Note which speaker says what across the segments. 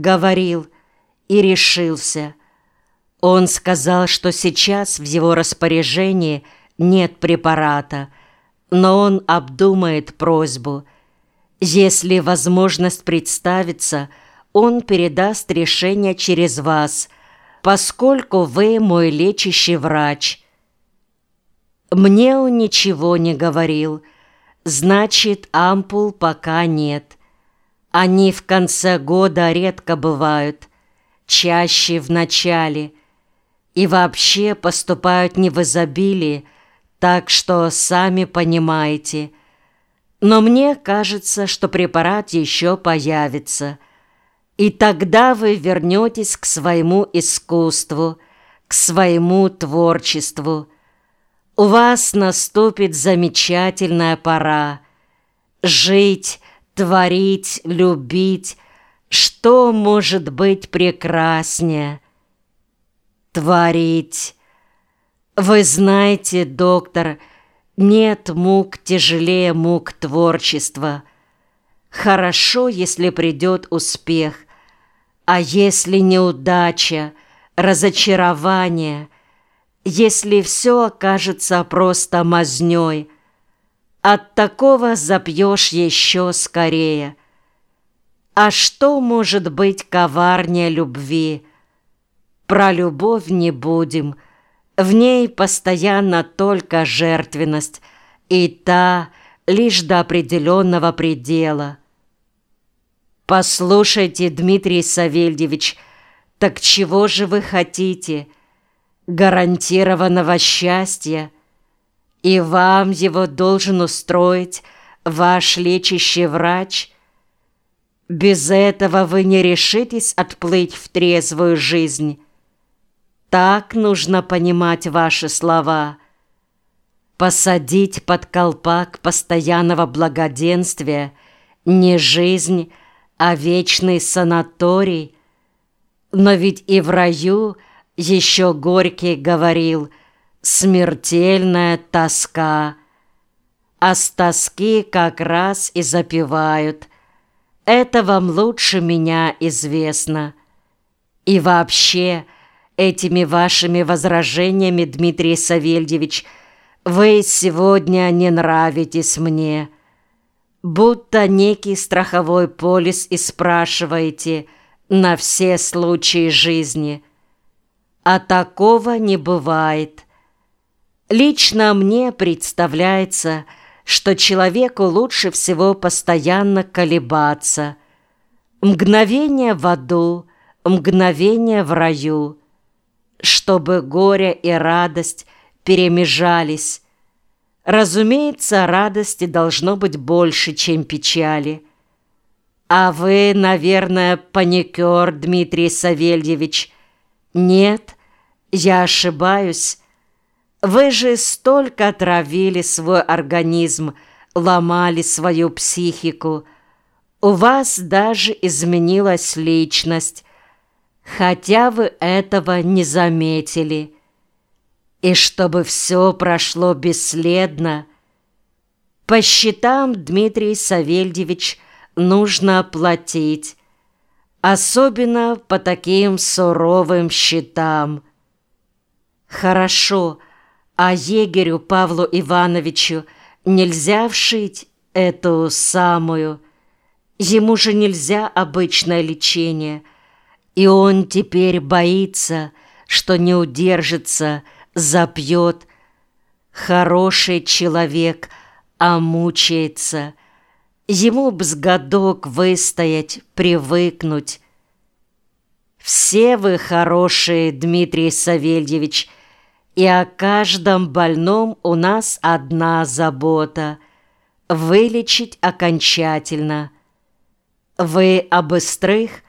Speaker 1: говорил и решился. Он сказал, что сейчас в его распоряжении нет препарата, но он обдумает просьбу. Если возможность представится, он передаст решение через вас, поскольку вы мой лечащий врач. Мне он ничего не говорил, значит, ампул пока нет. Они в конце года редко бывают, чаще в начале, и вообще поступают не в изобилии, так что сами понимаете. Но мне кажется, что препарат еще появится, и тогда вы вернетесь к своему искусству, к своему творчеству. У вас наступит замечательная пора жить, творить, любить. Что может быть прекраснее? Творить. Вы знаете, доктор, нет мук тяжелее мук творчества. Хорошо, если придет успех, а если неудача, разочарование, если все окажется просто мазнёй – от такого запьешь еще скорее. А что может быть коварнее любви? Про любовь не будем. В ней постоянно только жертвенность, и та лишь до определенного предела. Послушайте, Дмитрий Савельевич, так чего же вы хотите? Гарантированного счастья? И вам его должен устроить ваш лечащий врач. Без этого вы не решитесь отплыть в трезвую жизнь. Так нужно понимать ваши слова. Посадить под колпак постоянного благоденствия не жизнь, а вечный санаторий. Но ведь и в раю еще Горький говорил – смертельная тоска. А с тоски как раз и запивают. Это вам лучше меня известно. И вообще, этими вашими возражениями, Дмитрий Савельевич, вы сегодня не нравитесь мне. Будто некий страховой полис и спрашиваете на все случаи жизни. А такого не бывает. Лично мне представляется, что человеку лучше всего постоянно колебаться. Мгновение в аду, мгновение в раю, чтобы горе и радость перемежались. Разумеется, радости должно быть больше, чем печали. А вы, наверное, паникер, Дмитрий Савельевич. Нет, я ошибаюсь, вы же столько отравили свой организм, ломали свою психику. У вас даже изменилась личность, хотя вы этого не заметили. И чтобы все прошло бесследно, по счетам, Дмитрий Савельевич, нужно оплатить, особенно по таким суровым счетам. Хорошо, а егерю Павлу Ивановичу нельзя вшить эту самую. Ему же нельзя обычное лечение, и он теперь боится, что не удержится, запьет. Хороший человек, а мучается. Ему б с годок выстоять, привыкнуть. Все вы хорошие, Дмитрий Савельевич, — и о каждом больном у нас одна забота — вылечить окончательно. Вы об быстрых?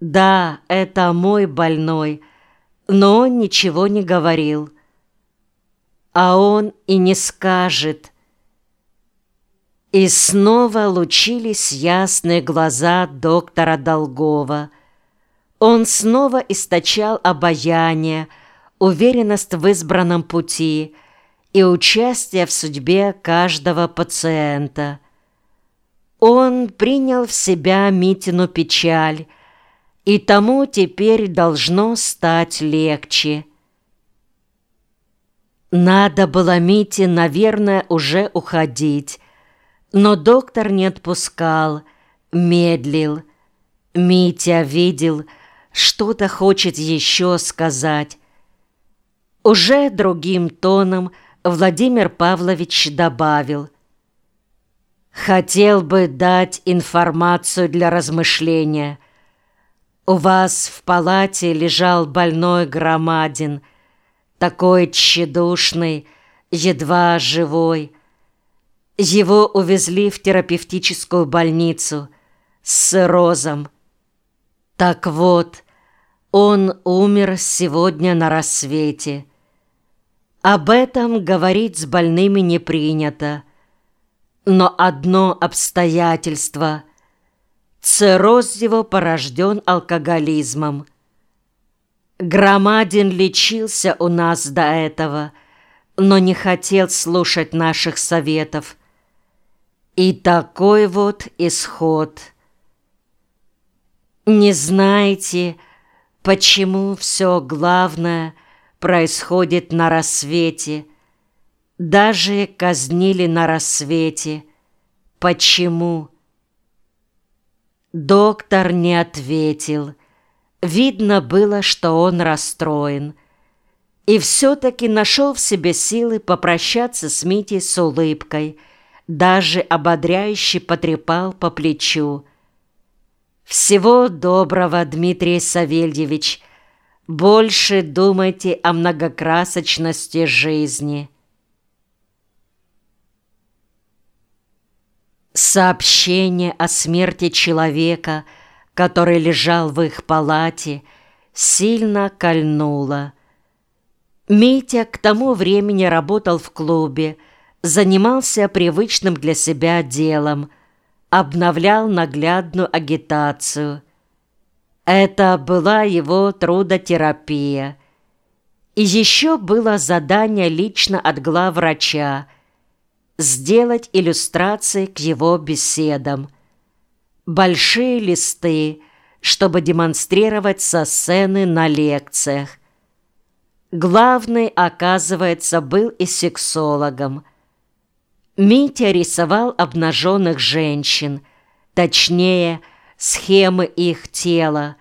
Speaker 1: Да, это мой больной, но он ничего не говорил. А он и не скажет. И снова лучились ясные глаза доктора Долгова. Он снова источал обаяние, уверенность в избранном пути и участие в судьбе каждого пациента. Он принял в себя Митину печаль, и тому теперь должно стать легче. Надо было Мите, наверное, уже уходить, но доктор не отпускал, медлил. Митя видел, что-то хочет еще сказать. Уже другим тоном Владимир Павлович добавил. «Хотел бы дать информацию для размышления. У вас в палате лежал больной громадин, такой тщедушный, едва живой. Его увезли в терапевтическую больницу с сырозом. Так вот, он умер сегодня на рассвете. Об этом говорить с больными не принято. Но одно обстоятельство – цирроз его порожден алкоголизмом. Громадин лечился у нас до этого, но не хотел слушать наших советов. И такой вот исход – не знаете, почему все главное происходит на рассвете? Даже казнили на рассвете. Почему? Доктор не ответил. Видно было, что он расстроен. И все-таки нашел в себе силы попрощаться с Митей с улыбкой, даже ободряюще потрепал по плечу. Всего доброго, Дмитрий Савельевич. Больше думайте о многокрасочности жизни. Сообщение о смерти человека, который лежал в их палате, сильно кольнуло. Митя к тому времени работал в клубе, занимался привычным для себя делом – обновлял наглядную агитацию. Это была его трудотерапия. И еще было задание лично от главврача сделать иллюстрации к его беседам. Большие листы, чтобы демонстрировать со сцены на лекциях. Главный, оказывается, был и сексологом – Митя рисовал обнаженных женщин, точнее, схемы их тела,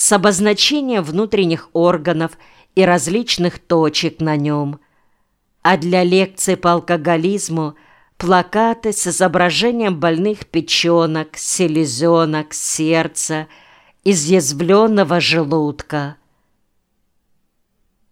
Speaker 1: с обозначением внутренних органов и различных точек на нем. А для лекции по алкоголизму плакаты с изображением больных печенок, селезенок, сердца, изъязвленного желудка.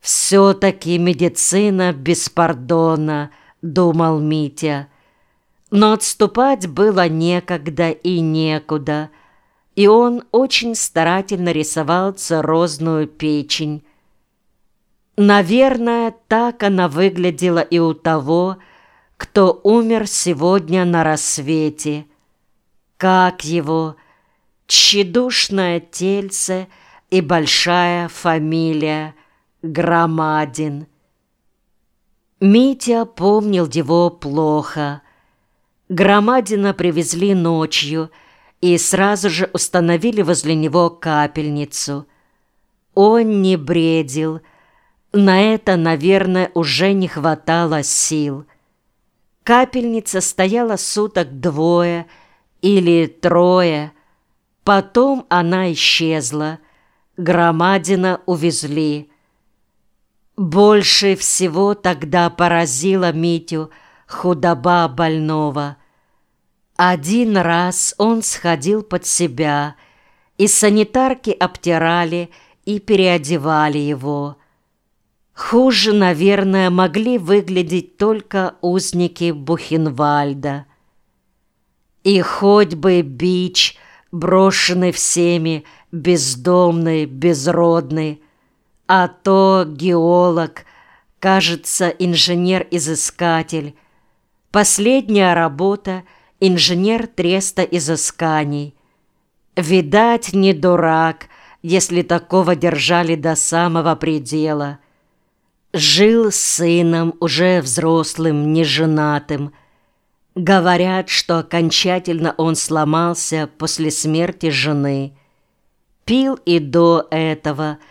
Speaker 1: Все-таки медицина беспардонна – думал Митя. Но отступать было некогда и некуда, и он очень старательно рисовал циррозную печень. Наверное, так она выглядела и у того, кто умер сегодня на рассвете. Как его тщедушное тельце и большая фамилия Громадин – Митя помнил его плохо. Громадина привезли ночью и сразу же установили возле него капельницу. Он не бредил. На это, наверное, уже не хватало сил. Капельница стояла суток двое или трое. Потом она исчезла. Громадина увезли. Больше всего тогда поразила Митю худоба больного. Один раз он сходил под себя, и санитарки обтирали и переодевали его. Хуже, наверное, могли выглядеть только узники Бухенвальда. И хоть бы бич, брошенный всеми, бездомный, безродный, а то геолог, кажется, инженер-изыскатель. Последняя работа — инженер треста изысканий. Видать, не дурак, если такого держали до самого предела. Жил с сыном, уже взрослым, неженатым. Говорят, что окончательно он сломался после смерти жены — Пил и до этого –